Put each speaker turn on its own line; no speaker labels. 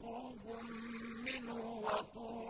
قلوب منه وطول